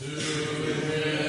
Do it.